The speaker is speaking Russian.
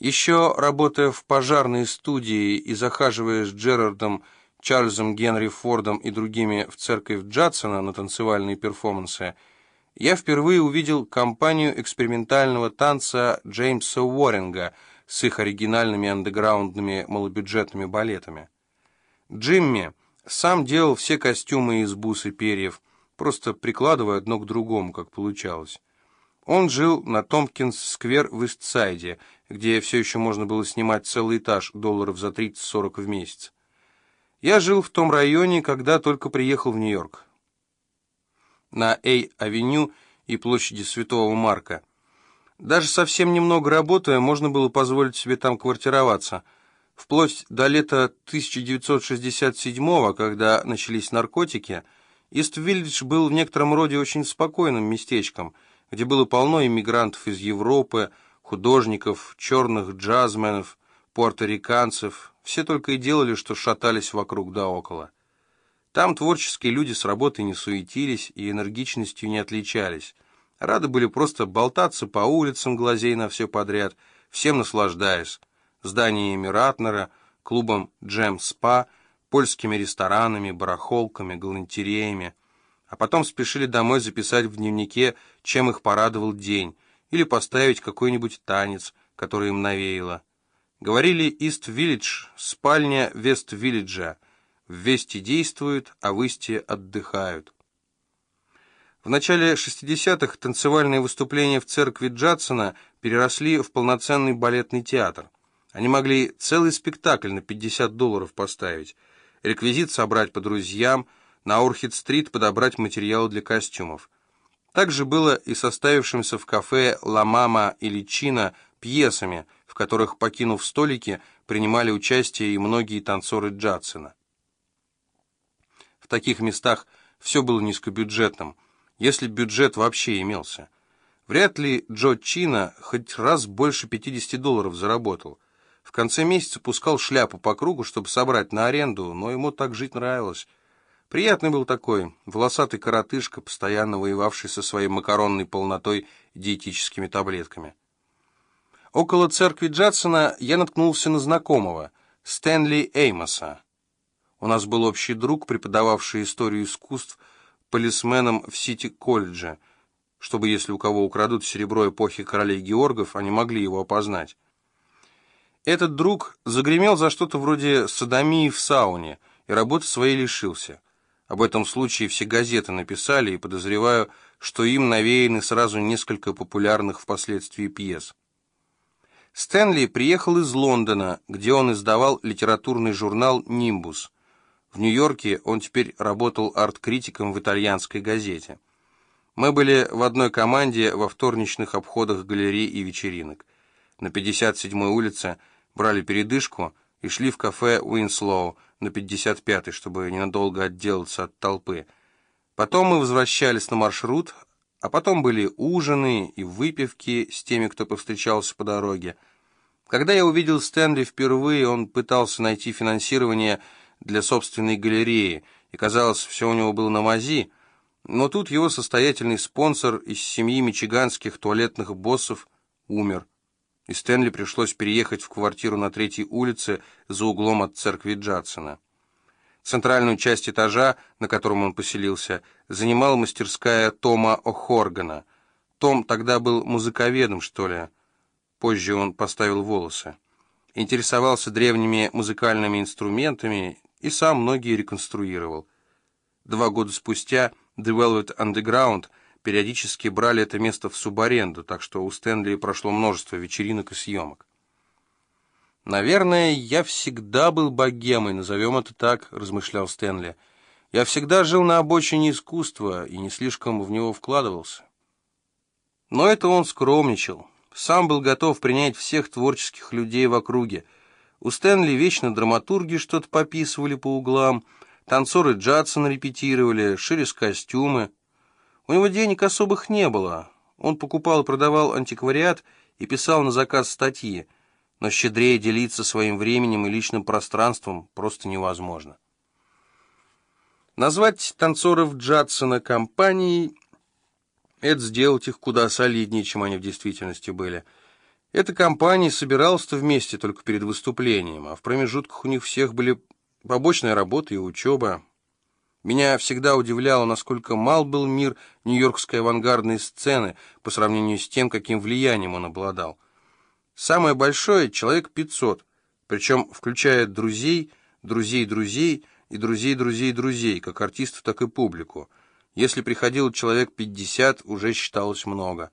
Еще работая в пожарной студии и захаживая с Джерардом, Чарльзом Генри Фордом и другими в церковь Джадсона на танцевальные перформансы, я впервые увидел компанию экспериментального танца Джеймса Уорринга с их оригинальными андеграундными малобюджетными балетами. Джимми сам делал все костюмы из бус и перьев, просто прикладывая одно к другому, как получалось. Он жил на Томпкинс-сквер в Истсайде, где все еще можно было снимать целый этаж долларов за 30-40 в месяц. Я жил в том районе, когда только приехал в Нью-Йорк. На Эй-авеню и площади Святого Марка. Даже совсем немного работая, можно было позволить себе там квартироваться. Вплоть до лета 1967 когда начались наркотики, Ист-Виллидж был в некотором роде очень спокойным местечком, где было полно иммигрантов из Европы, художников, черных джазменов, пуэрториканцев. Все только и делали, что шатались вокруг да около. Там творческие люди с работой не суетились и энергичностью не отличались. Рады были просто болтаться по улицам, глазей на все подряд, всем наслаждаясь. Зданиями Ратнера, клубом Джем-спа — польскими ресторанами, барахолками, галантереями, а потом спешили домой записать в дневнике, чем их порадовал день, или поставить какой-нибудь танец, который им навеяло. Говорили «Ист-Виллидж», спальня Вест-Виллиджа. В Весте действуют, а в Исте отдыхают. В начале 60-х танцевальные выступления в церкви Джадсона переросли в полноценный балетный театр. Они могли целый спектакль на 50 долларов поставить – реквизит собрать по друзьям, на Орхид-стрит подобрать материалы для костюмов. Так же было и составившимся в кафе «Ла Мама» или «Чина» пьесами, в которых, покинув столики, принимали участие и многие танцоры Джадсона. В таких местах все было низкобюджетным, если бюджет вообще имелся. Вряд ли Джо Чина хоть раз больше 50 долларов заработал – в конце месяца пускал шляпу по кругу, чтобы собрать на аренду, но ему так жить нравилось. Приятный был такой, волосатый коротышка, постоянно воевавший со своей макаронной полнотой диетическими таблетками. Около церкви Джадсона я наткнулся на знакомого, Стэнли Эймоса. У нас был общий друг, преподававший историю искусств полисменом в Сити-колледже, чтобы, если у кого украдут серебро эпохи королей Георгов, они могли его опознать. Этот друг загремел за что-то вроде садомии в сауне и работы своей лишился. Об этом случае все газеты написали, и подозреваю, что им навеяны сразу несколько популярных впоследствии пьес. Стэнли приехал из Лондона, где он издавал литературный журнал «Нимбус». В Нью-Йорке он теперь работал арт-критиком в итальянской газете. Мы были в одной команде во вторничных обходах галерей и вечеринок. На 57-й улице брали передышку и шли в кафе Уинслоу на 55-й, чтобы ненадолго отделаться от толпы. Потом мы возвращались на маршрут, а потом были ужины и выпивки с теми, кто повстречался по дороге. Когда я увидел Стэнли впервые, он пытался найти финансирование для собственной галереи, и, казалось, все у него было на мази, но тут его состоятельный спонсор из семьи мичиганских туалетных боссов умер и Стэнли пришлось переехать в квартиру на третьей улице за углом от церкви Джадсона. Центральную часть этажа, на котором он поселился, занимала мастерская Тома О'Хоргана. Том тогда был музыковедом, что ли. Позже он поставил волосы. Интересовался древними музыкальными инструментами и сам многие реконструировал. Два года спустя The Velvet Underground – периодически брали это место в субаренду, так что у Стэнли прошло множество вечеринок и съемок. «Наверное, я всегда был богемой, назовем это так», — размышлял Стэнли. «Я всегда жил на обочине искусства и не слишком в него вкладывался». Но это он скромничал. Сам был готов принять всех творческих людей в округе. У Стэнли вечно драматурги что-то пописывали по углам, танцоры Джадсона репетировали, шились костюмы — у него денег особых не было. Он покупал и продавал антиквариат и писал на заказ статьи, но щедрее делиться своим временем и личным пространством просто невозможно. Назвать танцоров Джадсона компанией — это сделать их куда солиднее, чем они в действительности были. Эта компания собиралась-то вместе только перед выступлением, а в промежутках у них всех были побочная работа и учеба. Меня всегда удивляло, насколько мал был мир нью-йоркской авангардной сцены по сравнению с тем, каким влиянием он обладал. Самое большое — человек 500, причем включая друзей, друзей друзей и друзей друзей друзей, как артистов, так и публику. Если приходило человек 50, уже считалось много.